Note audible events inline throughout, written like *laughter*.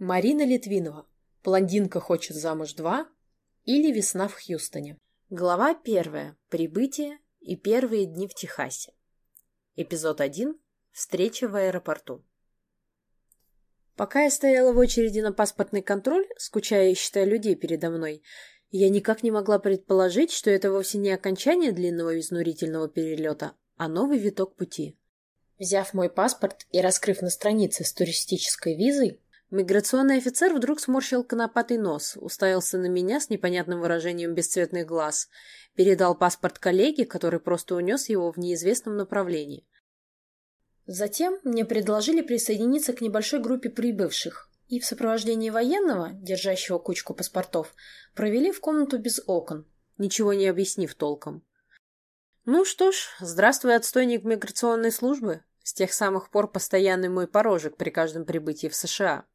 Марина Литвинова. Блондинка хочет замуж 2 или Весна в Хьюстоне. Глава первая. Прибытие и первые дни в Техасе. Эпизод 1. Встреча в аэропорту. Пока я стояла в очереди на паспортный контроль, скучая и считая людей передо мной, я никак не могла предположить, что это вовсе не окончание длинного изнурительного перелета, а новый виток пути. Взяв мой паспорт и раскрыв на странице с туристической визой, Миграционный офицер вдруг сморщил конопатый нос, уставился на меня с непонятным выражением бесцветных глаз, передал паспорт коллеге, который просто унес его в неизвестном направлении. Затем мне предложили присоединиться к небольшой группе прибывших, и в сопровождении военного, держащего кучку паспортов, провели в комнату без окон, ничего не объяснив толком. Ну что ж, здравствуй, отстойник миграционной службы, с тех самых пор постоянный мой порожек при каждом прибытии в США.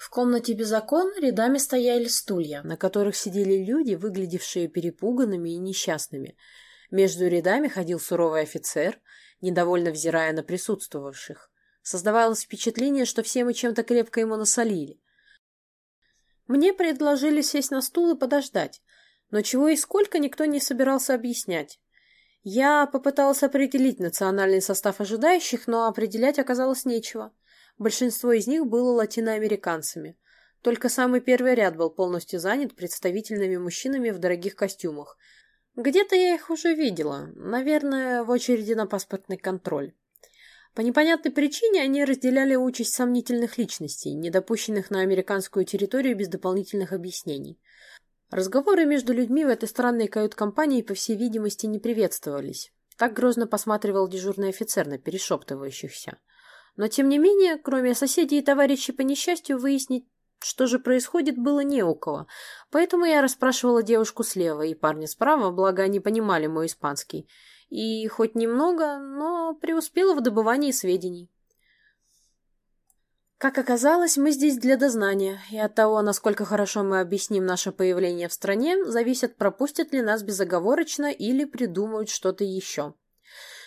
В комнате без окон рядами стояли стулья, на которых сидели люди, выглядевшие перепуганными и несчастными. Между рядами ходил суровый офицер, недовольно взирая на присутствовавших. Создавалось впечатление, что все мы чем-то крепко ему насолили. Мне предложили сесть на стул и подождать, но чего и сколько никто не собирался объяснять. Я попытался определить национальный состав ожидающих, но определять оказалось нечего. Большинство из них было латиноамериканцами. Только самый первый ряд был полностью занят представительными мужчинами в дорогих костюмах. Где-то я их уже видела, наверное, в очереди на паспортный контроль. По непонятной причине они разделяли участь сомнительных личностей, недопущенных на американскую территорию без дополнительных объяснений. Разговоры между людьми в этой странной кают-компании, по всей видимости, не приветствовались. Так грозно посматривал дежурный офицер на перешептывающихся. Но, тем не менее, кроме соседей и товарищей по несчастью, выяснить, что же происходит, было не у кого. Поэтому я расспрашивала девушку слева и парня справа, благо они понимали мой испанский. И хоть немного, но преуспела в добывании сведений. Как оказалось, мы здесь для дознания, и от того, насколько хорошо мы объясним наше появление в стране, зависит, пропустят ли нас безоговорочно или придумают что-то еще.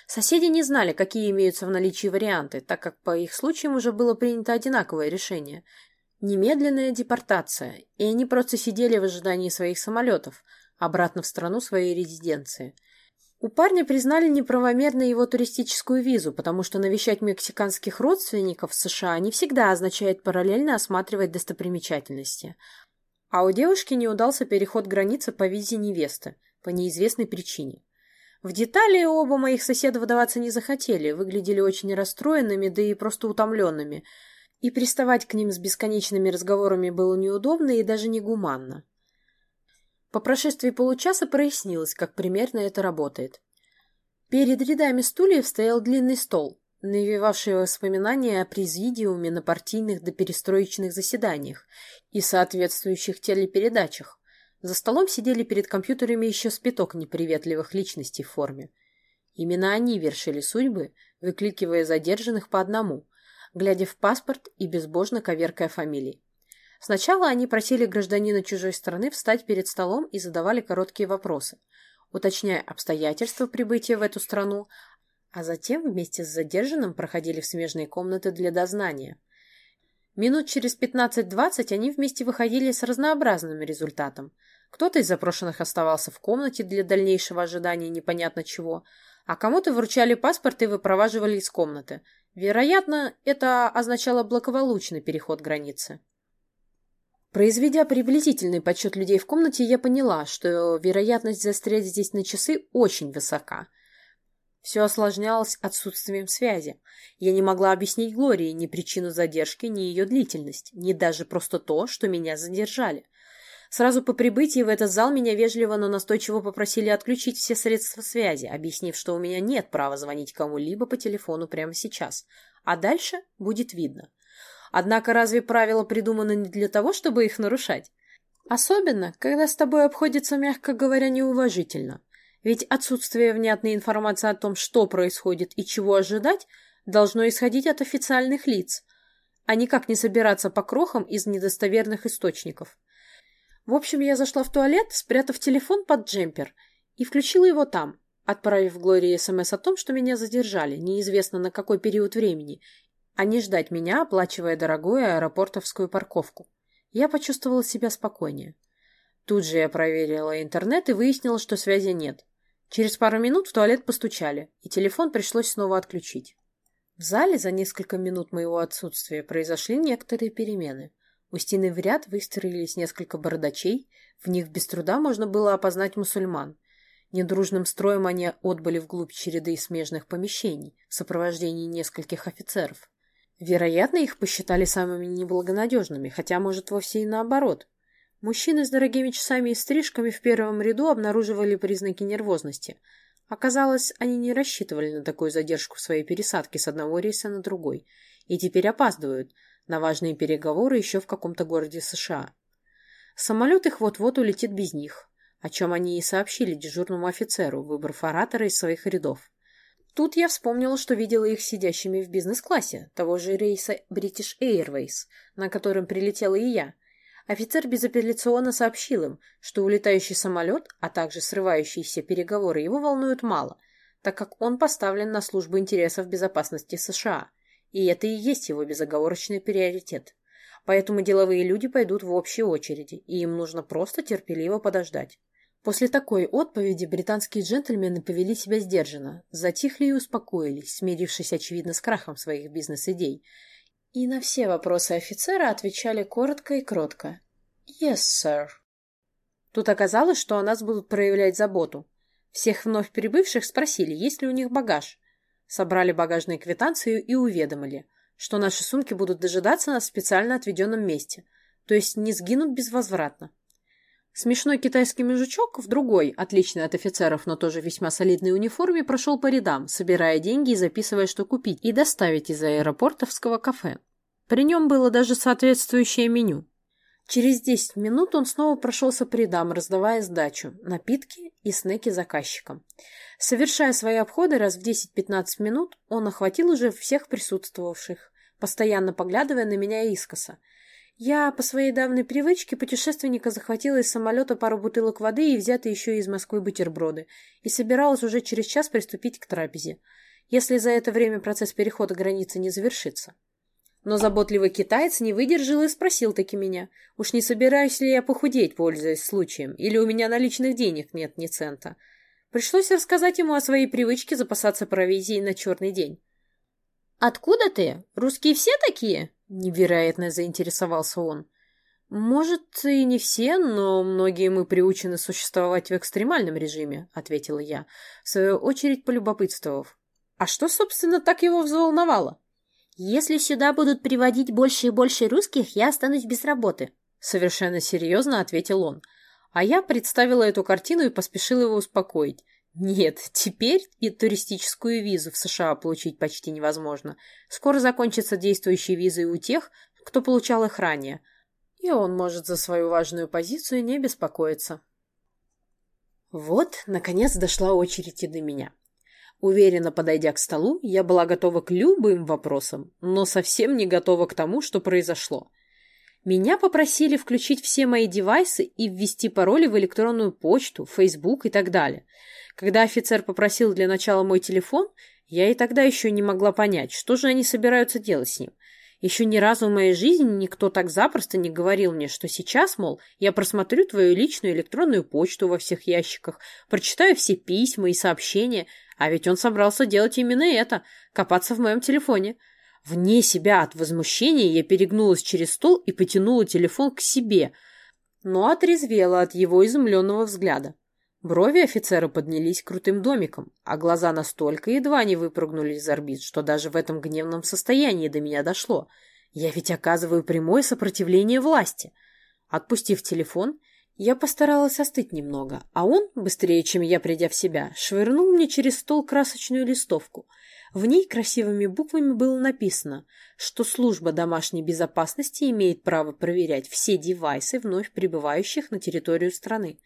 Соседи не знали, какие имеются в наличии варианты, так как по их случаям уже было принято одинаковое решение. Немедленная депортация, и они просто сидели в ожидании своих самолетов, обратно в страну своей резиденции. У парня признали неправомерно его туристическую визу, потому что навещать мексиканских родственников в США не всегда означает параллельно осматривать достопримечательности. А у девушки не удался переход границы по визе невесты, по неизвестной причине. В детали оба моих соседа вдаваться не захотели, выглядели очень расстроенными, да и просто утомленными. И приставать к ним с бесконечными разговорами было неудобно и даже негуманно. По прошествии получаса прояснилось, как примерно это работает. Перед рядами стульев стоял длинный стол, навевавший воспоминания о президиуме на партийных доперестроечных заседаниях и соответствующих телепередачах. За столом сидели перед компьютерами еще спиток неприветливых личностей в форме. Именно они вершили судьбы, выкликивая задержанных по одному, глядя в паспорт и безбожно коверкая фамилии. Сначала они просили гражданина чужой страны встать перед столом и задавали короткие вопросы, уточняя обстоятельства прибытия в эту страну, а затем вместе с задержанным проходили в смежные комнаты для дознания. Минут через 15-20 они вместе выходили с разнообразным результатом – кто-то из запрошенных оставался в комнате для дальнейшего ожидания непонятно чего, а кому-то вручали паспорт и выпроваживали из комнаты. Вероятно, это означало благополучный переход границы. Произведя приблизительный подсчет людей в комнате, я поняла, что вероятность застрять здесь на часы очень высока. Все осложнялось отсутствием связи. Я не могла объяснить Глории ни причину задержки, ни ее длительность, ни даже просто то, что меня задержали. Сразу по прибытии в этот зал меня вежливо, но настойчиво попросили отключить все средства связи, объяснив, что у меня нет права звонить кому-либо по телефону прямо сейчас. А дальше будет видно. Однако разве правила придуманы не для того, чтобы их нарушать? Особенно, когда с тобой обходится, мягко говоря, неуважительно. Ведь отсутствие внятной информации о том, что происходит и чего ожидать, должно исходить от официальных лиц, а никак не собираться по крохам из недостоверных источников. В общем, я зашла в туалет, спрятав телефон под джемпер, и включила его там, отправив Глории СМС о том, что меня задержали, неизвестно на какой период времени, а не ждать меня, оплачивая дорогую аэропортовскую парковку. Я почувствовала себя спокойнее. Тут же я проверила интернет и выяснила, что связи нет. Через пару минут в туалет постучали, и телефон пришлось снова отключить. В зале за несколько минут моего отсутствия произошли некоторые перемены. У стены в ряд выстроились несколько бородачей, в них без труда можно было опознать мусульман. Недружным строем они отбыли вглубь череды смежных помещений в сопровождении нескольких офицеров. Вероятно, их посчитали самыми неблагонадежными, хотя, может, вовсе и наоборот. Мужчины с дорогими часами и стрижками в первом ряду обнаруживали признаки нервозности. Оказалось, они не рассчитывали на такую задержку в своей пересадке с одного рейса на другой, и теперь опаздывают на важные переговоры еще в каком-то городе США. Самолет их вот-вот улетит без них, о чем они и сообщили дежурному офицеру, выбрав оратора из своих рядов. Тут я вспомнила, что видела их сидящими в бизнес-классе того же рейса British Airways, на котором прилетела и я. Офицер безапелляционно сообщил им, что улетающий самолет, а также срывающиеся переговоры его волнуют мало, так как он поставлен на службу интересов безопасности США, и это и есть его безоговорочный приоритет. Поэтому деловые люди пойдут в общей очереди, и им нужно просто терпеливо подождать. После такой отповеди британские джентльмены повели себя сдержанно, затихли и успокоились, смирившись, очевидно, с крахом своих бизнес-идей. И на все вопросы офицера отвечали коротко и кротко. «Yes, sir». Тут оказалось, что о нас будут проявлять заботу. Всех вновь прибывших спросили, есть ли у них багаж. Собрали багажную квитанцию и уведомили, что наши сумки будут дожидаться нас в специально отведенном месте, то есть не сгинут безвозвратно. Смешной китайский мужичок в другой, отличной от офицеров, но тоже весьма солидной униформе, прошел по рядам, собирая деньги и записывая, что купить, и доставить из аэропортовского кафе. При нем было даже соответствующее меню. Через 10 минут он снова прошелся по рядам, раздавая сдачу, напитки и снеки заказчикам. Совершая свои обходы раз в 10-15 минут, он охватил уже всех присутствовавших, постоянно поглядывая на меня искоса – я по своей давней привычке путешественника захватила из самолета пару бутылок воды и взятые еще из Москвы бутерброды, и собиралась уже через час приступить к трапезе, если за это время процесс перехода границы не завершится. Но заботливый китаец не выдержал и спросил таки меня, уж не собираюсь ли я похудеть, пользуясь случаем, или у меня наличных денег нет ни цента. Пришлось рассказать ему о своей привычке запасаться провизией на черный день. «Откуда ты? Русские все такие?» Невероятно заинтересовался он. «Может, и не все, но многие мы приучены существовать в экстремальном режиме», — ответила я, в свою очередь полюбопытствовав. «А что, собственно, так его взволновало?» «Если сюда будут приводить больше и больше русских, я останусь без работы», — совершенно серьезно ответил он. А я представила эту картину и поспешила его успокоить. Нет, теперь и туристическую визу в США получить почти невозможно. Скоро закончатся действующие визы у тех, кто получал их ранее. И он может за свою важную позицию не беспокоиться. Вот, наконец, дошла очередь и до меня. Уверенно подойдя к столу, я была готова к любым вопросам, но совсем не готова к тому, что произошло. Меня попросили включить все мои девайсы и ввести пароли в электронную почту, Facebook и так далее – когда офицер попросил для начала мой телефон, я и тогда еще не могла понять, что же они собираются делать с ним. Еще ни разу в моей жизни никто так запросто не говорил мне, что сейчас, мол, я просмотрю твою личную электронную почту во всех ящиках, прочитаю все письма и сообщения, а ведь он собрался делать именно это — копаться в моем телефоне. Вне себя от возмущения я перегнулась через стол и потянула телефон к себе, но отрезвела от его изумленного взгляда. Брови офицера поднялись крутым домиком, а глаза настолько едва не выпрыгнули из орбит, что даже в этом гневном состоянии до меня дошло. Я ведь оказываю прямое сопротивление власти. Отпустив телефон, я постаралась остыть немного, а он, быстрее, чем я, придя в себя, швырнул мне через стол красочную листовку. В ней красивыми буквами было написано, что служба домашней безопасности имеет право проверять все девайсы вновь прибывающих на территорию страны.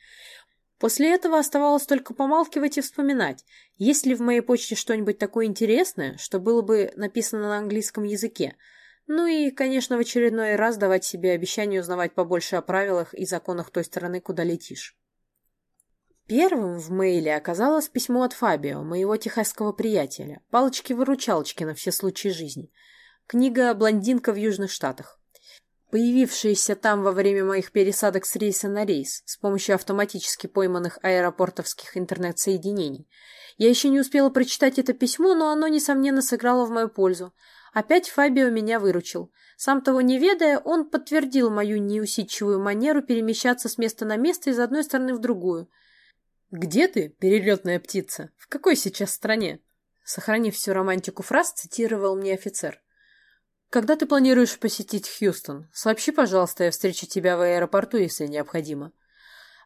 После этого оставалось только помалкивать и вспоминать, есть ли в моей почте что-нибудь такое интересное, что было бы написано на английском языке. Ну и, конечно, в очередной раз давать себе обещание узнавать побольше о правилах и законах той страны, куда летишь. Первым в мейле оказалось письмо от Фабио, моего техасского приятеля, палочки-выручалочки на все случаи жизни. Книга «Блондинка в Южных Штатах». Появившаяся там во время моих пересадок с рейса на рейс с помощью автоматически пойманных аэропортовских интернет-соединений. Я еще не успела прочитать это письмо, но оно, несомненно, сыграло в мою пользу. Опять Фабио меня выручил. Сам того не ведая, он подтвердил мою неусидчивую манеру перемещаться с места на место из одной стороны в другую. «Где ты, перелетная птица? В какой сейчас стране?» Сохранив всю романтику фраз, цитировал мне офицер. «Когда ты планируешь посетить Хьюстон? Сообщи, пожалуйста, я встречу тебя в аэропорту, если необходимо».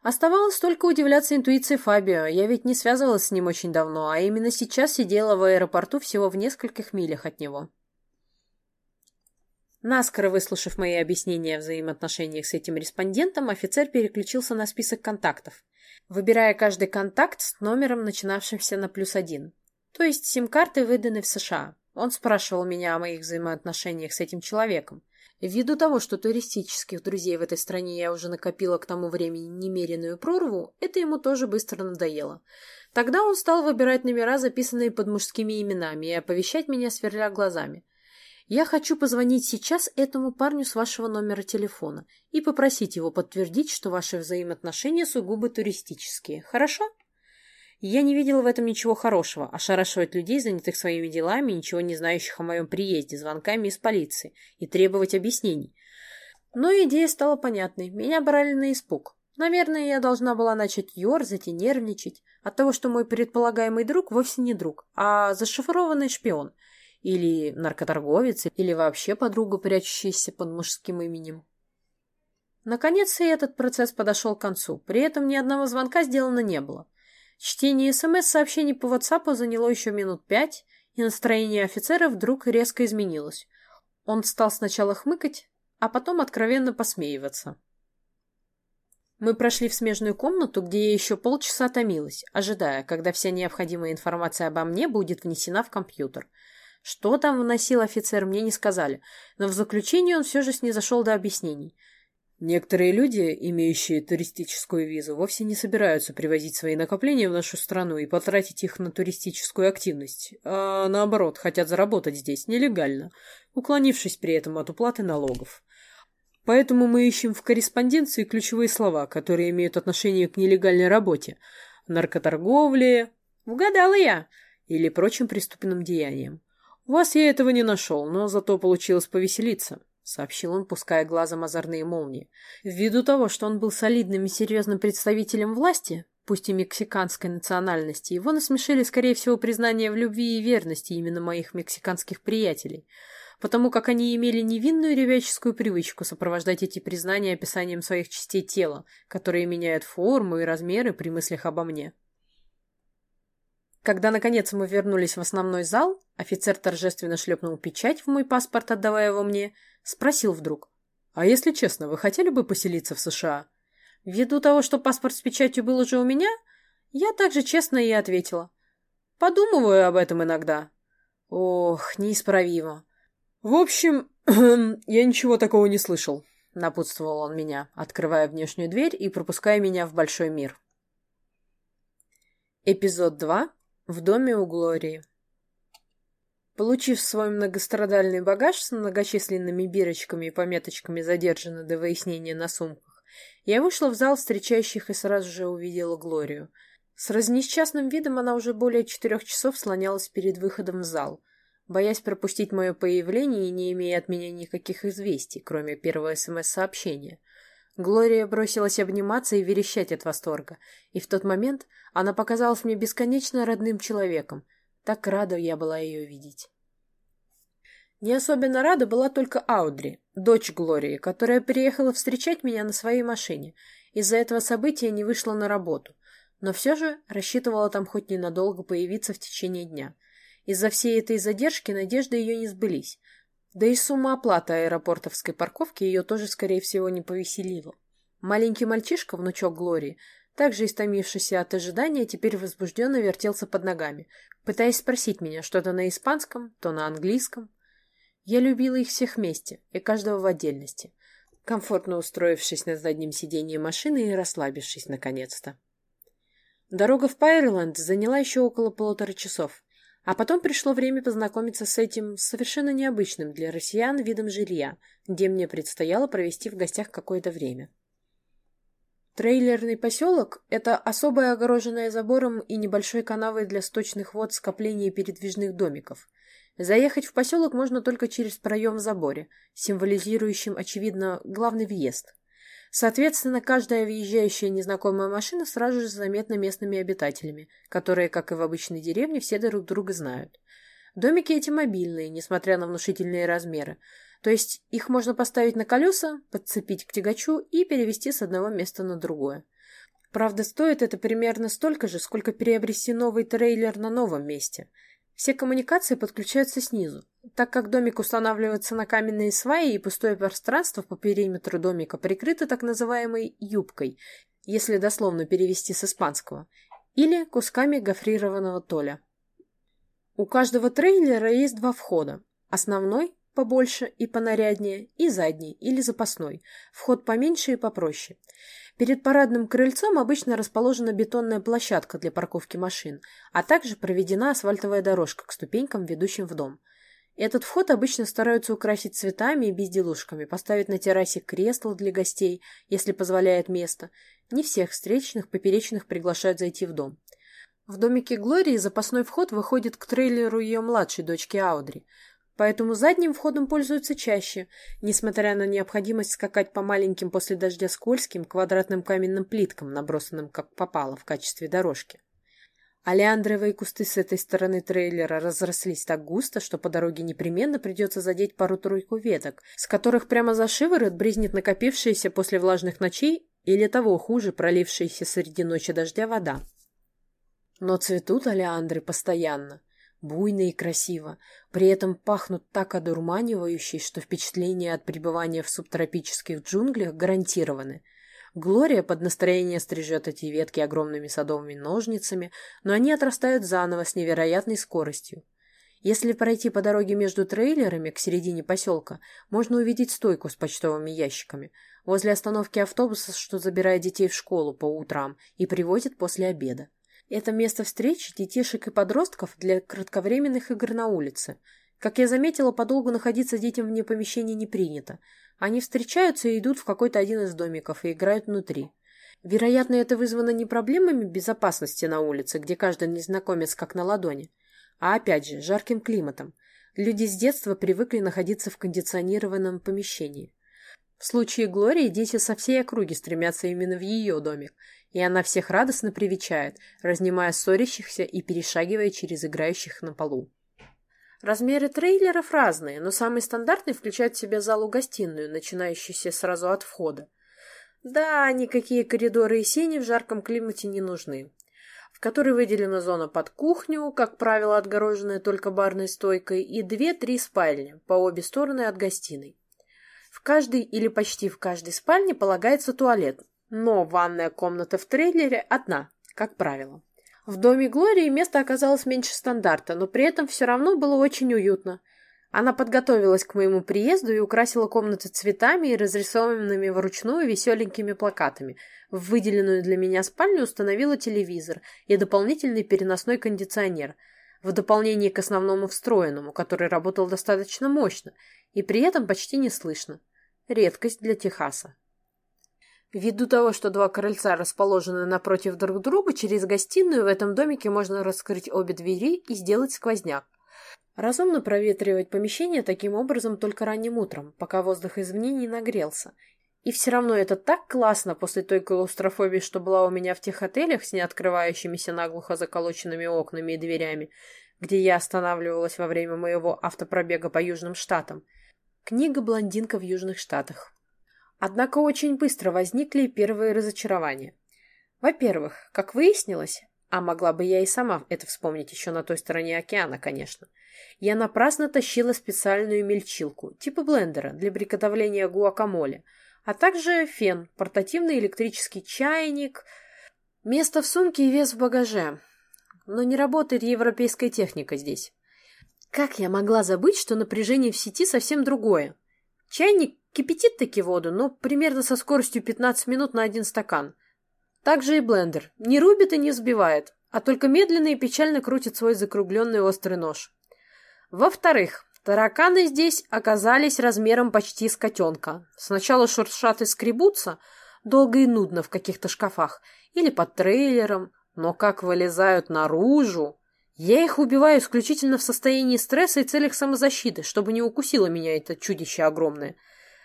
Оставалось только удивляться интуиции Фабио. Я ведь не связывалась с ним очень давно, а именно сейчас сидела в аэропорту всего в нескольких милях от него. Наскоро выслушав мои объяснения о взаимоотношениях с этим респондентом, офицер переключился на список контактов, выбирая каждый контакт с номером, начинавшимся на плюс один. То есть сим-карты выданы в США. Он спрашивал меня о моих взаимоотношениях с этим человеком. Ввиду того, что туристических друзей в этой стране я уже накопила к тому времени немеренную прорву, это ему тоже быстро надоело. Тогда он стал выбирать номера, записанные под мужскими именами, и оповещать меня, сверля глазами. «Я хочу позвонить сейчас этому парню с вашего номера телефона и попросить его подтвердить, что ваши взаимоотношения сугубо туристические. Хорошо?» Я не видела в этом ничего хорошего, ошарашивать людей, занятых своими делами, ничего не знающих о моем приезде, звонками из полиции, и требовать объяснений. Но идея стала понятной. Меня брали на испуг. Наверное, я должна была начать ерзать и нервничать от того, что мой предполагаемый друг вовсе не друг, а зашифрованный шпион. Или наркоторговец, или вообще подруга, прячущаяся под мужским именем. Наконец и этот процесс подошел к концу. При этом ни одного звонка сделано не было. Чтение СМС-сообщений по WhatsApp заняло еще минут пять, и настроение офицера вдруг резко изменилось. Он стал сначала хмыкать, а потом откровенно посмеиваться. Мы прошли в смежную комнату, где я еще полчаса томилась, ожидая, когда вся необходимая информация обо мне будет внесена в компьютер. Что там вносил офицер, мне не сказали, но в заключении он все же снизошел до объяснений – Некоторые люди, имеющие туристическую визу, вовсе не собираются привозить свои накопления в нашу страну и потратить их на туристическую активность, а наоборот, хотят заработать здесь нелегально, уклонившись при этом от уплаты налогов. Поэтому мы ищем в корреспонденции ключевые слова, которые имеют отношение к нелегальной работе, наркоторговле, угадала я, или прочим преступным деяниям. Вас я этого не нашел, но зато получилось повеселиться. — сообщил он, пуская глазом озорные молнии. Ввиду того, что он был солидным и серьезным представителем власти, пусть и мексиканской национальности, его насмешили, скорее всего, признание в любви и верности именно моих мексиканских приятелей, потому как они имели невинную ребяческую привычку сопровождать эти признания описанием своих частей тела, которые меняют форму и размеры при мыслях обо мне. Когда, наконец, мы вернулись в основной зал, офицер торжественно шлепнул печать в мой паспорт, отдавая его мне, спросил вдруг. «А если честно, вы хотели бы поселиться в США?» Ввиду того, что паспорт с печатью был уже у меня, я также честно и ответила. «Подумываю об этом иногда». Ох, неисправимо. «В общем, *clears throat* я ничего такого не слышал», — напутствовал он меня, открывая внешнюю дверь и пропуская меня в большой мир. Эпизод 2 в доме у Глории. Получив свой многострадальный багаж с многочисленными бирочками и пометочками задержано до выяснения на сумках, я вышла в зал встречающих и сразу же увидела Глорию. С разнесчастным видом она уже более четырех часов слонялась перед выходом в зал, боясь пропустить мое появление и не имея от меня никаких известий, кроме первого СМС-сообщения — Глория бросилась обниматься и верещать от восторга, и в тот момент она показалась мне бесконечно родным человеком. Так рада я была ее видеть. Не особенно рада была только Аудри, дочь Глории, которая приехала встречать меня на своей машине. Из-за этого события не вышла на работу, но все же рассчитывала там хоть ненадолго появиться в течение дня. Из-за всей этой задержки надежды ее не сбылись, да и сумма оплаты аэропортовской парковки ее тоже, скорее всего, не повеселила. Маленький мальчишка, внучок Глории, также истомившийся от ожидания, теперь возбужденно вертелся под ногами, пытаясь спросить меня что-то на испанском, то на английском. Я любила их всех вместе, и каждого в отдельности, комфортно устроившись на заднем сиденье машины и расслабившись наконец-то. Дорога в Пайрленд заняла еще около полутора часов, А потом пришло время познакомиться с этим совершенно необычным для россиян видом жилья, где мне предстояло провести в гостях какое-то время. Трейлерный поселок – это особое огороженное забором и небольшой канавой для сточных вод скопление передвижных домиков. Заехать в поселок можно только через проем в заборе, символизирующим, очевидно, главный въезд. Соответственно, каждая въезжающая незнакомая машина сразу же заметна местными обитателями, которые, как и в обычной деревне, все друг друга знают. Домики эти мобильные, несмотря на внушительные размеры, то есть их можно поставить на колеса, подцепить к тягачу и перевести с одного места на другое. Правда, стоит это примерно столько же, сколько приобрести новый трейлер на новом месте. Все коммуникации подключаются снизу. Так как домик устанавливается на каменные сваи и пустое пространство по периметру домика прикрыто так называемой «юбкой», если дословно перевести с испанского, или кусками гофрированного толя. У каждого трейлера есть два входа. Основной побольше и понаряднее, и задний или запасной, вход поменьше и попроще. Перед парадным крыльцом обычно расположена бетонная площадка для парковки машин, а также проведена асфальтовая дорожка к ступенькам, ведущим в дом. Этот вход обычно стараются украсить цветами и безделушками, поставить на террасе кресло для гостей, если позволяет место. Не всех встречных поперечных приглашают зайти в дом. В домике Глории запасной вход выходит к трейлеру ее младшей дочки Аудри поэтому задним входом пользуются чаще, несмотря на необходимость скакать по маленьким после дождя скользким квадратным каменным плиткам, набросанным как попало в качестве дорожки. Алиандровые кусты с этой стороны трейлера разрослись так густо, что по дороге непременно придется задеть пару-тройку веток, с которых прямо за шиворот бризнет накопившаяся после влажных ночей или того хуже пролившаяся среди ночи дождя вода. Но цветут алиандры постоянно — буйно и красиво, при этом пахнут так одурманивающе, что впечатления от пребывания в субтропических джунглях гарантированы. Глория под настроение стрижет эти ветки огромными садовыми ножницами, но они отрастают заново с невероятной скоростью. Если пройти по дороге между трейлерами к середине поселка, можно увидеть стойку с почтовыми ящиками возле остановки автобуса, что забирает детей в школу по утрам и привозит после обеда. Это место встреч детишек и подростков для кратковременных игр на улице. Как я заметила, подолгу находиться детям вне помещения не принято. Они встречаются и идут в какой-то один из домиков и играют внутри. Вероятно, это вызвано не проблемами безопасности на улице, где каждый незнакомец как на ладони, а опять же, жарким климатом. Люди с детства привыкли находиться в кондиционированном помещении. В случае Глории дети со всей округи стремятся именно в ее домик, и она всех радостно привечает, разнимая ссорящихся и перешагивая через играющих на полу. Размеры трейлеров разные, но самый стандартный включает в себя залу-гостиную, начинающуюся сразу от входа. Да, никакие коридоры и сени в жарком климате не нужны. В которой выделена зона под кухню, как правило, отгороженная только барной стойкой, и две-три спальни по обе стороны от гостиной. В каждой или почти в каждой спальне полагается туалет, но ванная комната в трейлере одна, как правило. В доме Глории место оказалось меньше стандарта, но при этом все равно было очень уютно. Она подготовилась к моему приезду и украсила комнаты цветами и разрисованными вручную веселенькими плакатами. В выделенную для меня спальню установила телевизор и дополнительный переносной кондиционер, в дополнение к основному встроенному, который работал достаточно мощно и при этом почти не слышно. Редкость для Техаса. Ввиду того, что два крыльца расположены напротив друг друга, через гостиную в этом домике можно раскрыть обе двери и сделать сквозняк. Разумно проветривать помещение таким образом только ранним утром, пока воздух извне не нагрелся. И все равно это так классно после той клаустрофобии, что была у меня в тех отелях с неоткрывающимися наглухо заколоченными окнами и дверями, где я останавливалась во время моего автопробега по Южным Штатам. Книга «Блондинка в Южных Штатах». Однако очень быстро возникли первые разочарования. Во-первых, как выяснилось, а могла бы я и сама это вспомнить еще на той стороне океана, конечно, я напрасно тащила специальную мельчилку, типа блендера, для приготовления гуакамоле, а также фен, портативный электрический чайник, место в сумке и вес в багаже. Но не работает европейская техника здесь. Как я могла забыть, что напряжение в сети совсем другое? Чайник кипятит таки воду, но примерно со скоростью 15 минут на один стакан. Также и блендер. Не рубит и не взбивает, а только медленно и печально крутит свой закругленный острый нож. Во-вторых, тараканы здесь оказались размером почти с котенка. Сначала шуршат и скребутся, долго и нудно в каких-то шкафах или под трейлером, но как вылезают наружу... Я их убиваю исключительно в состоянии стресса и целях самозащиты, чтобы не укусило меня это чудище огромное.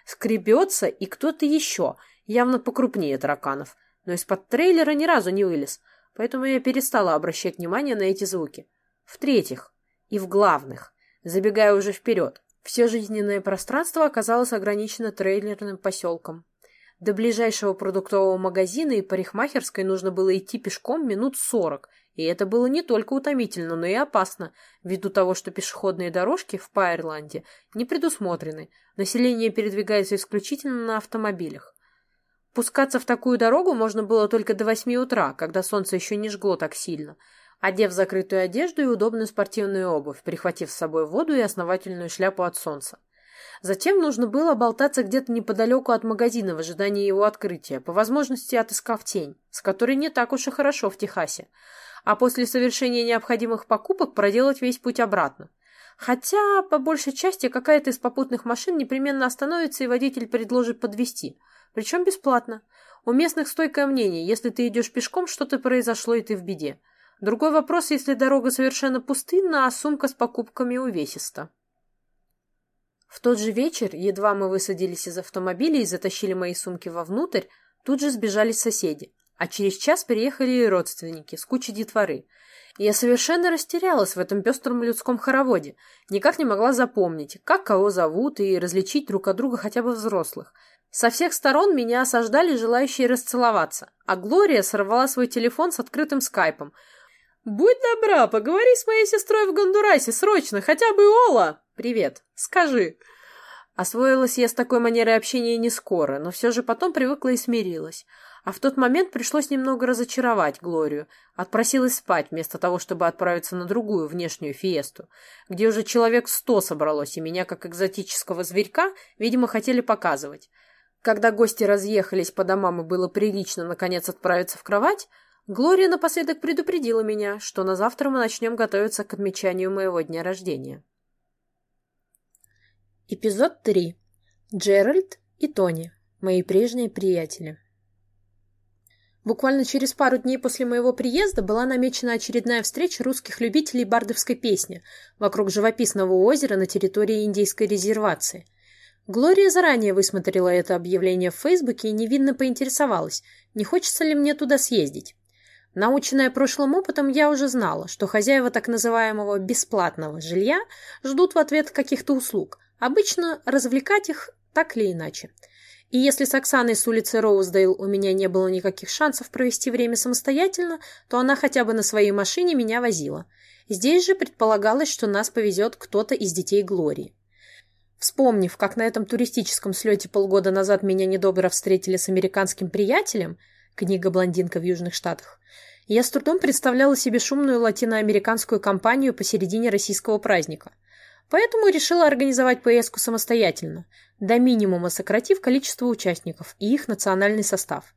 Скребется и кто-то еще, явно покрупнее тараканов, но из-под трейлера ни разу не вылез, поэтому я перестала обращать внимание на эти звуки. В-третьих, и в главных, забегая уже вперед, все жизненное пространство оказалось ограничено трейлерным поселком. До ближайшего продуктового магазина и парикмахерской нужно было идти пешком минут сорок, и это было не только утомительно, но и опасно, ввиду того, что пешеходные дорожки в Пайрланде не предусмотрены, население передвигается исключительно на автомобилях. Пускаться в такую дорогу можно было только до восьми утра, когда солнце еще не жгло так сильно, одев закрытую одежду и удобную спортивную обувь, прихватив с собой воду и основательную шляпу от солнца. Затем нужно было болтаться где-то неподалеку от магазина в ожидании его открытия, по возможности отыскав тень, с которой не так уж и хорошо в Техасе, а после совершения необходимых покупок проделать весь путь обратно. Хотя, по большей части, какая-то из попутных машин непременно остановится и водитель предложит подвести, причем бесплатно. У местных стойкое мнение, если ты идешь пешком, что-то произошло и ты в беде. Другой вопрос, если дорога совершенно пустынна, а сумка с покупками увесиста. В тот же вечер, едва мы высадились из автомобиля и затащили мои сумки вовнутрь, тут же сбежались соседи, а через час приехали и родственники с кучей детворы. И я совершенно растерялась в этом пестром людском хороводе, никак не могла запомнить, как кого зовут и различить друг от друга хотя бы взрослых. Со всех сторон меня осаждали желающие расцеловаться, а Глория сорвала свой телефон с открытым скайпом. «Будь добра, поговори с моей сестрой в Гондурасе, срочно, хотя бы Ола!» «Привет. Скажи». Освоилась я с такой манерой общения не скоро, но все же потом привыкла и смирилась. А в тот момент пришлось немного разочаровать Глорию. Отпросилась спать, вместо того, чтобы отправиться на другую внешнюю фиесту, где уже человек сто собралось, и меня, как экзотического зверька, видимо, хотели показывать. Когда гости разъехались по домам и было прилично, наконец, отправиться в кровать, Глория напоследок предупредила меня, что на завтра мы начнем готовиться к отмечанию моего дня рождения. Эпизод 3. Джеральд и Тони. Мои прежние приятели. Буквально через пару дней после моего приезда была намечена очередная встреча русских любителей бардовской песни вокруг живописного озера на территории индейской резервации. Глория заранее высмотрела это объявление в Фейсбуке и невинно поинтересовалась, не хочется ли мне туда съездить. Наученная прошлым опытом, я уже знала, что хозяева так называемого «бесплатного жилья» ждут в ответ каких-то услуг – Обычно развлекать их так или иначе. И если с Оксаной с улицы Роуздейл у меня не было никаких шансов провести время самостоятельно, то она хотя бы на своей машине меня возила. Здесь же предполагалось, что нас повезет кто-то из детей Глории. Вспомнив, как на этом туристическом слете полгода назад меня недобро встретили с американским приятелем, книга «Блондинка в Южных Штатах», я с трудом представляла себе шумную латиноамериканскую компанию посередине российского праздника – Поэтому решила организовать поездку самостоятельно, до минимума сократив количество участников и их национальный состав.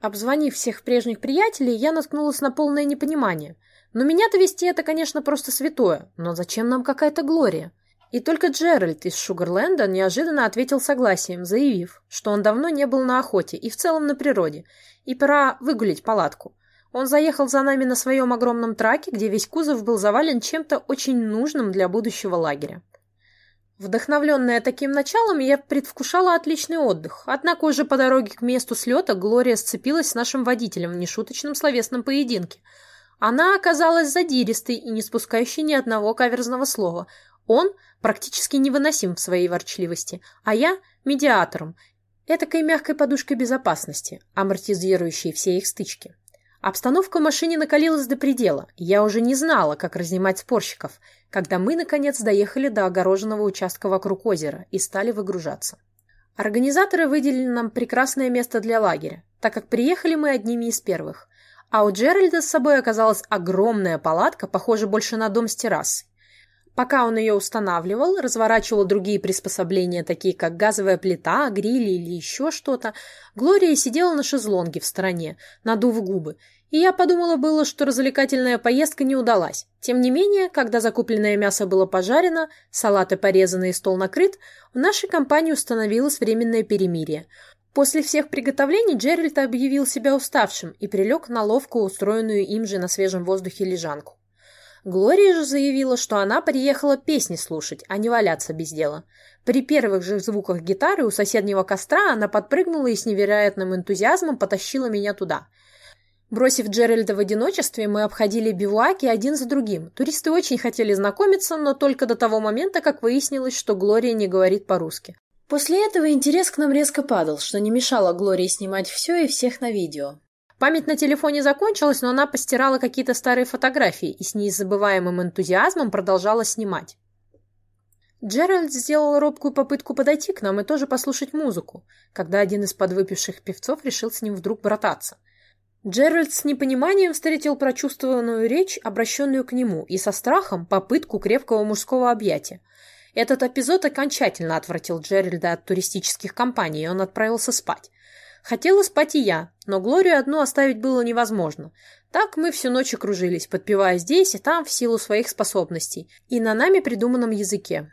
Обзвонив всех прежних приятелей, я наткнулась на полное непонимание. Но меня-то вести это, конечно, просто святое, но зачем нам какая-то Глория? И только Джеральд из Шугарленда неожиданно ответил согласием, заявив, что он давно не был на охоте и в целом на природе, и пора выгулить палатку. Он заехал за нами на своем огромном траке, где весь кузов был завален чем-то очень нужным для будущего лагеря. Вдохновленная таким началом, я предвкушала отличный отдых, однако уже по дороге к месту слета Глория сцепилась с нашим водителем в нешуточном словесном поединке. Она оказалась задиристой и не спускающей ни одного каверзного слова. Он практически невыносим в своей ворчливости, а я – медиатором, этакой мягкой подушкой безопасности, амортизирующей все их стычки. Обстановка в машине накалилась до предела, я уже не знала, как разнимать спорщиков, когда мы, наконец, доехали до огороженного участка вокруг озера и стали выгружаться. Организаторы выделили нам прекрасное место для лагеря, так как приехали мы одними из первых. А у Джеральда с собой оказалась огромная палатка, похожая больше на дом с террасой. Пока он ее устанавливал, разворачивал другие приспособления, такие как газовая плита, гриль или еще что-то, Глория сидела на шезлонге в стороне, надув губы, и я подумала было, что развлекательная поездка не удалась. Тем не менее, когда закупленное мясо было пожарено, салаты порезаны и стол накрыт, в нашей компании установилось временное перемирие. После всех приготовлений Джеральд объявил себя уставшим и прилег на ловко устроенную им же на свежем воздухе лежанку. Глория же заявила, что она приехала песни слушать, а не валяться без дела. При первых же звуках гитары у соседнего костра она подпрыгнула и с невероятным энтузиазмом потащила меня туда – Бросив Джеральда в одиночестве, мы обходили бивуаки один за другим. Туристы очень хотели знакомиться, но только до того момента, как выяснилось, что Глория не говорит по-русски. После этого интерес к нам резко падал, что не мешало Глории снимать все и всех на видео. Память на телефоне закончилась, но она постирала какие-то старые фотографии и с незабываемым энтузиазмом продолжала снимать. Джеральд сделал робкую попытку подойти к нам и тоже послушать музыку, когда один из подвыпивших певцов решил с ним вдруг брататься – Джеральд с непониманием встретил прочувствованную речь, обращенную к нему, и со страхом попытку крепкого мужского объятия. Этот эпизод окончательно отвратил Джеральда от туристических компаний, и он отправился спать. Хотела спать и я, но Глорию одну оставить было невозможно. Так мы всю ночь кружились, подпевая здесь и там в силу своих способностей и на нами придуманном языке.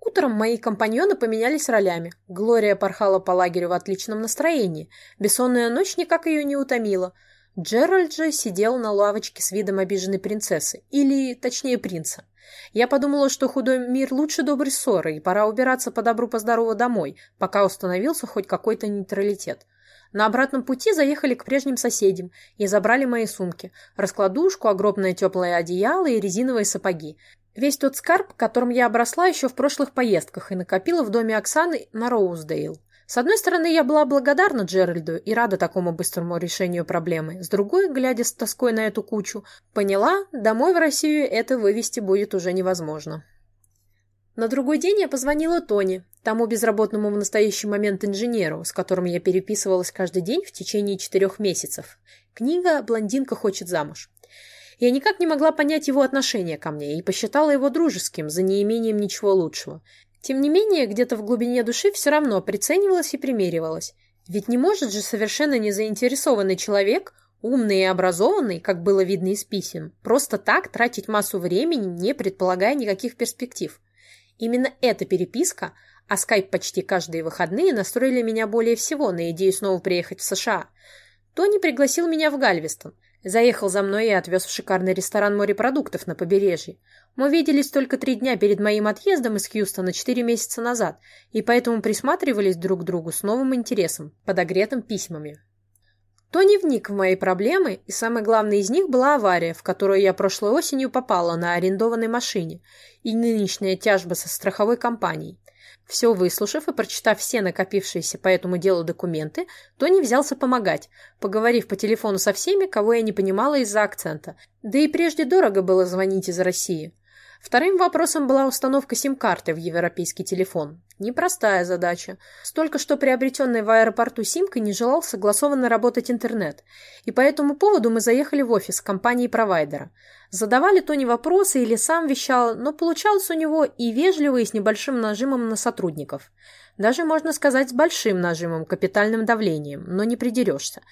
Утром мои компаньоны поменялись ролями. Глория порхала по лагерю в отличном настроении. Бессонная ночь никак ее не утомила. Джеральд же сидел на лавочке с видом обиженной принцессы. Или, точнее, принца. Я подумала, что худой мир лучше доброй ссоры, и пора убираться по добру, по здорову домой, пока установился хоть какой-то нейтралитет. На обратном пути заехали к прежним соседям и забрали мои сумки, раскладушку, огромное теплое одеяло и резиновые сапоги. Весь тот скарб, которым я обросла еще в прошлых поездках и накопила в доме Оксаны на Роуздейл. С одной стороны, я была благодарна Джеральду и рада такому быстрому решению проблемы. С другой, глядя с тоской на эту кучу, поняла, домой в Россию это вывести будет уже невозможно. На другой день я позвонила Тони, тому безработному в настоящий момент инженеру, с которым я переписывалась каждый день в течение четырех месяцев. Книга «Блондинка хочет замуж». Я никак не могла понять его отношение ко мне и посчитала его дружеским, за неимением ничего лучшего. Тем не менее, где-то в глубине души все равно приценивалась и примеривалась. Ведь не может же совершенно незаинтересованный человек, умный и образованный, как было видно из писем, просто так тратить массу времени, не предполагая никаких перспектив. Именно эта переписка, а скайп почти каждые выходные настроили меня более всего на идею снова приехать в США. Тони пригласил меня в Гальвестон – Заехал за мной и отвез в шикарный ресторан морепродуктов на побережье. Мы виделись только три дня перед моим отъездом из Хьюстона четыре месяца назад, и поэтому присматривались друг к другу с новым интересом, подогретым письмами. Тони вник в мои проблемы, и самой главной из них была авария, в которую я прошлой осенью попала на арендованной машине, и нынешняя тяжба со страховой компанией. Все выслушав и прочитав все накопившиеся по этому делу документы, Тони взялся помогать, поговорив по телефону со всеми, кого я не понимала из-за акцента. Да и прежде дорого было звонить из России. Вторым вопросом была установка сим-карты в европейский телефон. Непростая задача. Столько что приобретенной в аэропорту симкой не желал согласованно работать интернет. И по этому поводу мы заехали в офис компании-провайдера. Задавали то не вопросы или сам вещал, но получалось у него и вежливо, и с небольшим нажимом на сотрудников. Даже, можно сказать, с большим нажимом, капитальным давлением, но не придерешься.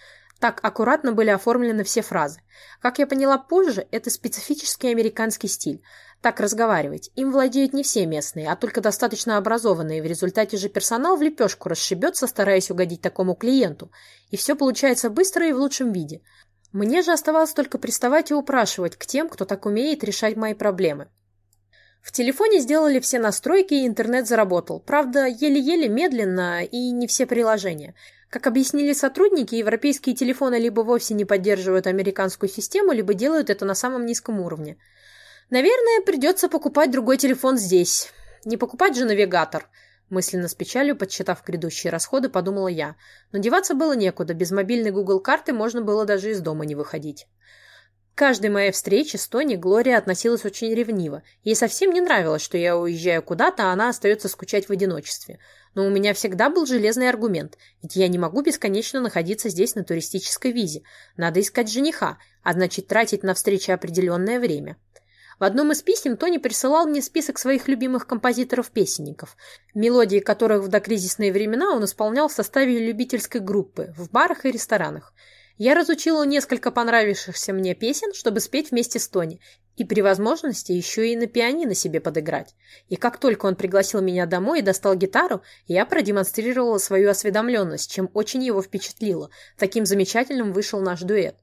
Так аккуратно были оформлены все фразы. Как я поняла позже, это специфический американский стиль. Так разговаривать. Им владеют не все местные, а только достаточно образованные. В результате же персонал в лепешку расшибется, стараясь угодить такому клиенту. И все получается быстро и в лучшем виде. Мне же оставалось только приставать и упрашивать к тем, кто так умеет решать мои проблемы. В телефоне сделали все настройки, и интернет заработал. Правда, еле-еле медленно и не все приложения. Как объяснили сотрудники, европейские телефоны либо вовсе не поддерживают американскую систему, либо делают это на самом низком уровне. Наверное, придется покупать другой телефон здесь. Не покупать же навигатор. Мысленно с печалью, подсчитав грядущие расходы, подумала я. Но деваться было некуда, без мобильной Google карты можно было даже из дома не выходить. К каждой моей встрече с Тони Глория относилась очень ревниво. Ей совсем не нравилось, что я уезжаю куда-то, а она остается скучать в одиночестве. Но у меня всегда был железный аргумент, ведь я не могу бесконечно находиться здесь на туристической визе. Надо искать жениха, а значит тратить на встречи определенное время. В одном из писем Тони присылал мне список своих любимых композиторов-песенников, мелодии которых в докризисные времена он исполнял в составе любительской группы, в барах и ресторанах. Я разучила несколько понравившихся мне песен, чтобы спеть вместе с Тони, и при возможности еще и на пианино себе подыграть. И как только он пригласил меня домой и достал гитару, я продемонстрировала свою осведомленность, чем очень его впечатлило. Таким замечательным вышел наш дуэт.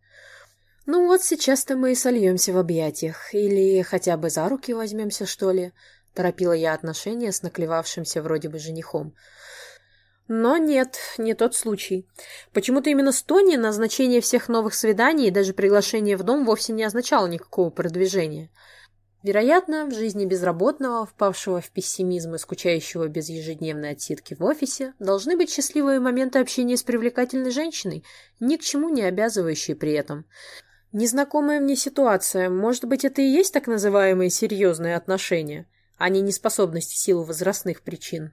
Ну вот сейчас-то мы и сольемся в объятиях. Или хотя бы за руки возьмемся, что ли. Торопила я отношения с наклевавшимся вроде бы женихом. Но нет, не тот случай. Почему-то именно с Тони назначение всех новых свиданий и даже приглашение в дом вовсе не означало никакого продвижения. Вероятно, в жизни безработного, впавшего в пессимизм и скучающего без ежедневной отсидки в офисе, должны быть счастливые моменты общения с привлекательной женщиной, ни к чему не обязывающие при этом. Незнакомая мне ситуация, может быть, это и есть так называемые серьезные отношения, а не неспособность в силу возрастных причин.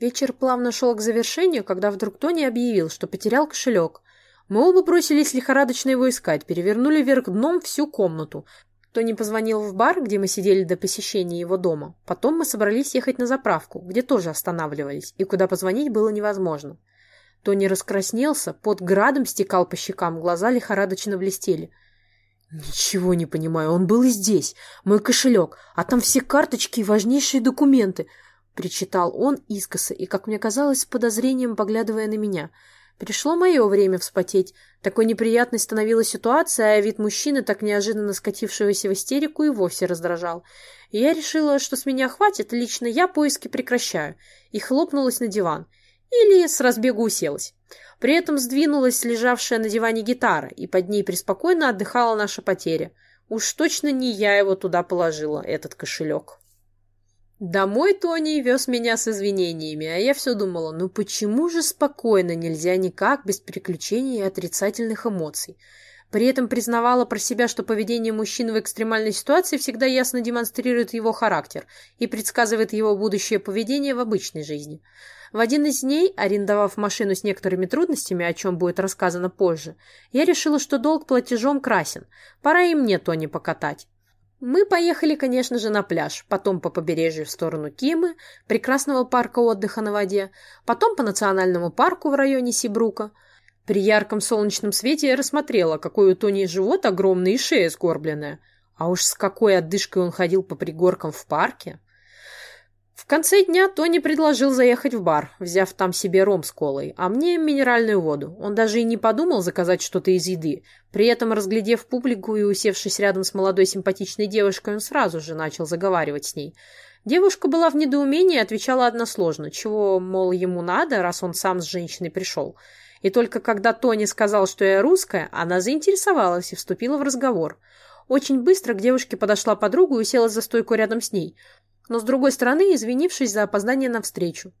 Вечер плавно шел к завершению, когда вдруг Тони объявил, что потерял кошелек. Мы оба бросились лихорадочно его искать, перевернули вверх дном всю комнату. Тони позвонил в бар, где мы сидели до посещения его дома. Потом мы собрались ехать на заправку, где тоже останавливались, и куда позвонить было невозможно. Тони раскраснелся, под градом стекал по щекам, глаза лихорадочно блестели. «Ничего не понимаю, он был и здесь. Мой кошелек, а там все карточки и важнейшие документы. — причитал он искоса и, как мне казалось, с подозрением поглядывая на меня. Пришло мое время вспотеть. Такой неприятной становилась ситуация, а вид мужчины, так неожиданно скатившегося в истерику, и вовсе раздражал. И я решила, что с меня хватит, лично я поиски прекращаю, и хлопнулась на диван. Или с разбегу уселась. При этом сдвинулась лежавшая на диване гитара, и под ней преспокойно отдыхала наша потеря. Уж точно не я его туда положила, этот кошелек. Домой Тони вез меня с извинениями, а я все думала, ну почему же спокойно нельзя никак, без приключений и отрицательных эмоций? При этом признавала про себя, что поведение мужчины в экстремальной ситуации всегда ясно демонстрирует его характер и предсказывает его будущее поведение в обычной жизни. В один из дней, арендовав машину с некоторыми трудностями, о чем будет рассказано позже, я решила, что долг платежом красен. Пора и мне Тони покатать. Мы поехали, конечно же, на пляж, потом по побережью в сторону Кимы, прекрасного парка отдыха на воде, потом по национальному парку в районе Сибрука. При ярком солнечном свете я рассмотрела, какой у Тони живот огромный и шея сгорбленная. А уж с какой отдышкой он ходил по пригоркам в парке. В конце дня Тони предложил заехать в бар, взяв там себе ром с колой, а мне минеральную воду. Он даже и не подумал заказать что-то из еды. При этом, разглядев публику и усевшись рядом с молодой симпатичной девушкой, он сразу же начал заговаривать с ней. Девушка была в недоумении и отвечала односложно, чего, мол, ему надо, раз он сам с женщиной пришел. И только когда Тони сказал, что я русская, она заинтересовалась и вступила в разговор. Очень быстро к девушке подошла подруга и уселась за стойку рядом с ней но с другой стороны, извинившись за опоздание на встречу.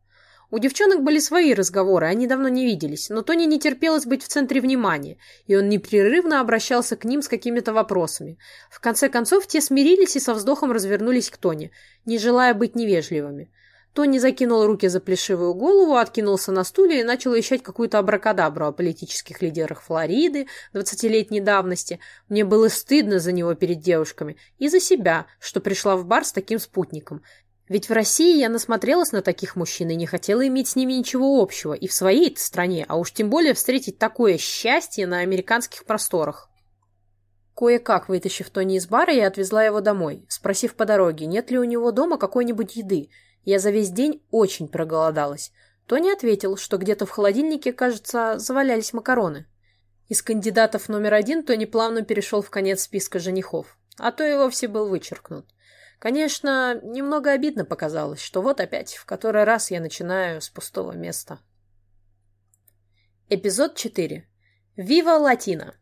У девчонок были свои разговоры, они давно не виделись, но Тони не терпелось быть в центре внимания, и он непрерывно обращался к ним с какими-то вопросами. В конце концов, те смирились и со вздохом развернулись к Тони, не желая быть невежливыми. Тони закинул руки за плешивую голову, откинулся на стуле и начал вещать какую-то абракадабру о политических лидерах Флориды двадцатилетней давности. Мне было стыдно за него перед девушками и за себя, что пришла в бар с таким спутником. Ведь в России я насмотрелась на таких мужчин и не хотела иметь с ними ничего общего, и в своей стране, а уж тем более встретить такое счастье на американских просторах. Кое-как вытащив Тони из бара, я отвезла его домой, спросив по дороге, нет ли у него дома какой-нибудь еды – я за весь день очень проголодалась. Тони ответил, что где-то в холодильнике, кажется, завалялись макароны. Из кандидатов номер один Тони плавно перешел в конец списка женихов, а то и вовсе был вычеркнут. Конечно, немного обидно показалось, что вот опять, в который раз я начинаю с пустого места. Эпизод 4. Вива Латина.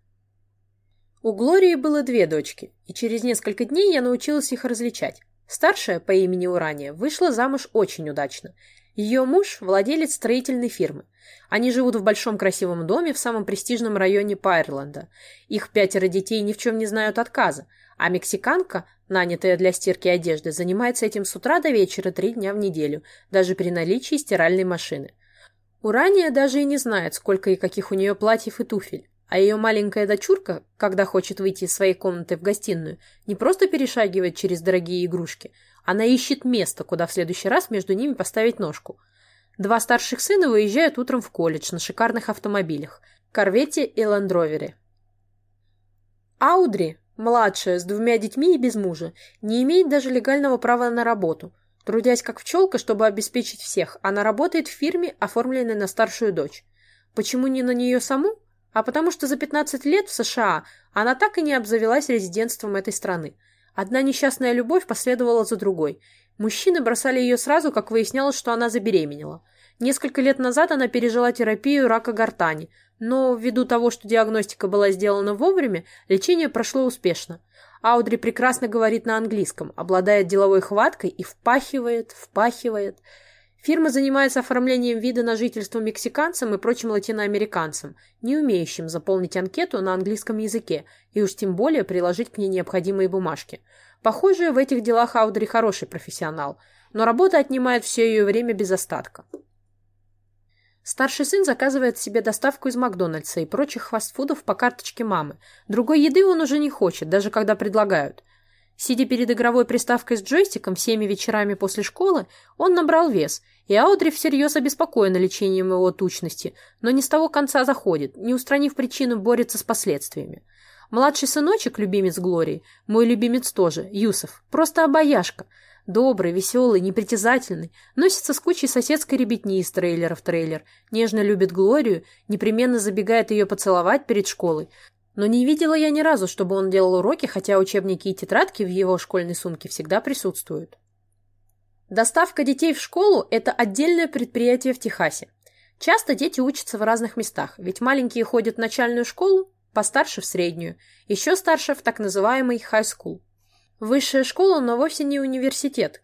У Глории было две дочки, и через несколько дней я научилась их различать. Старшая по имени Урания вышла замуж очень удачно. Ее муж – владелец строительной фирмы. Они живут в большом красивом доме в самом престижном районе Пайрленда. Их пятеро детей ни в чем не знают отказа, а мексиканка, нанятая для стирки одежды, занимается этим с утра до вечера три дня в неделю, даже при наличии стиральной машины. Урания даже и не знает, сколько и каких у нее платьев и туфель. А ее маленькая дочурка, когда хочет выйти из своей комнаты в гостиную, не просто перешагивает через дорогие игрушки, она ищет место, куда в следующий раз между ними поставить ножку. Два старших сына выезжают утром в колледж на шикарных автомобилях. Корвете и Ландровере. Аудри, младшая, с двумя детьми и без мужа, не имеет даже легального права на работу. Трудясь как пчелка, чтобы обеспечить всех, она работает в фирме, оформленной на старшую дочь. Почему не на нее саму? А потому что за 15 лет в США она так и не обзавелась резидентством этой страны. Одна несчастная любовь последовала за другой. Мужчины бросали ее сразу, как выяснялось, что она забеременела. Несколько лет назад она пережила терапию рака гортани, но ввиду того, что диагностика была сделана вовремя, лечение прошло успешно. Аудри прекрасно говорит на английском, обладает деловой хваткой и впахивает, впахивает. Фирма занимается оформлением вида на жительство мексиканцам и прочим латиноамериканцам, не умеющим заполнить анкету на английском языке и уж тем более приложить к ней необходимые бумажки. Похоже, в этих делах Аудри хороший профессионал, но работа отнимает все ее время без остатка. Старший сын заказывает себе доставку из Макдональдса и прочих фастфудов по карточке мамы. Другой еды он уже не хочет, даже когда предлагают. Сидя перед игровой приставкой с джойстиком всеми вечерами после школы, он набрал вес, и Аудри всерьез обеспокоена лечением его тучности, но не с того конца заходит, не устранив причину, борется с последствиями. Младший сыночек, любимец Глории, мой любимец тоже, Юсов, просто обаяшка – Добрый, веселый, непритязательный, носится с кучей соседской ребятни из трейлера в трейлер, нежно любит Глорию, непременно забегает ее поцеловать перед школой. Но не видела я ни разу, чтобы он делал уроки, хотя учебники и тетрадки в его школьной сумке всегда присутствуют. Доставка детей в школу – это отдельное предприятие в Техасе. Часто дети учатся в разных местах, ведь маленькие ходят в начальную школу, постарше в среднюю, еще старше в так называемый high school. Высшая школа, но вовсе не университет,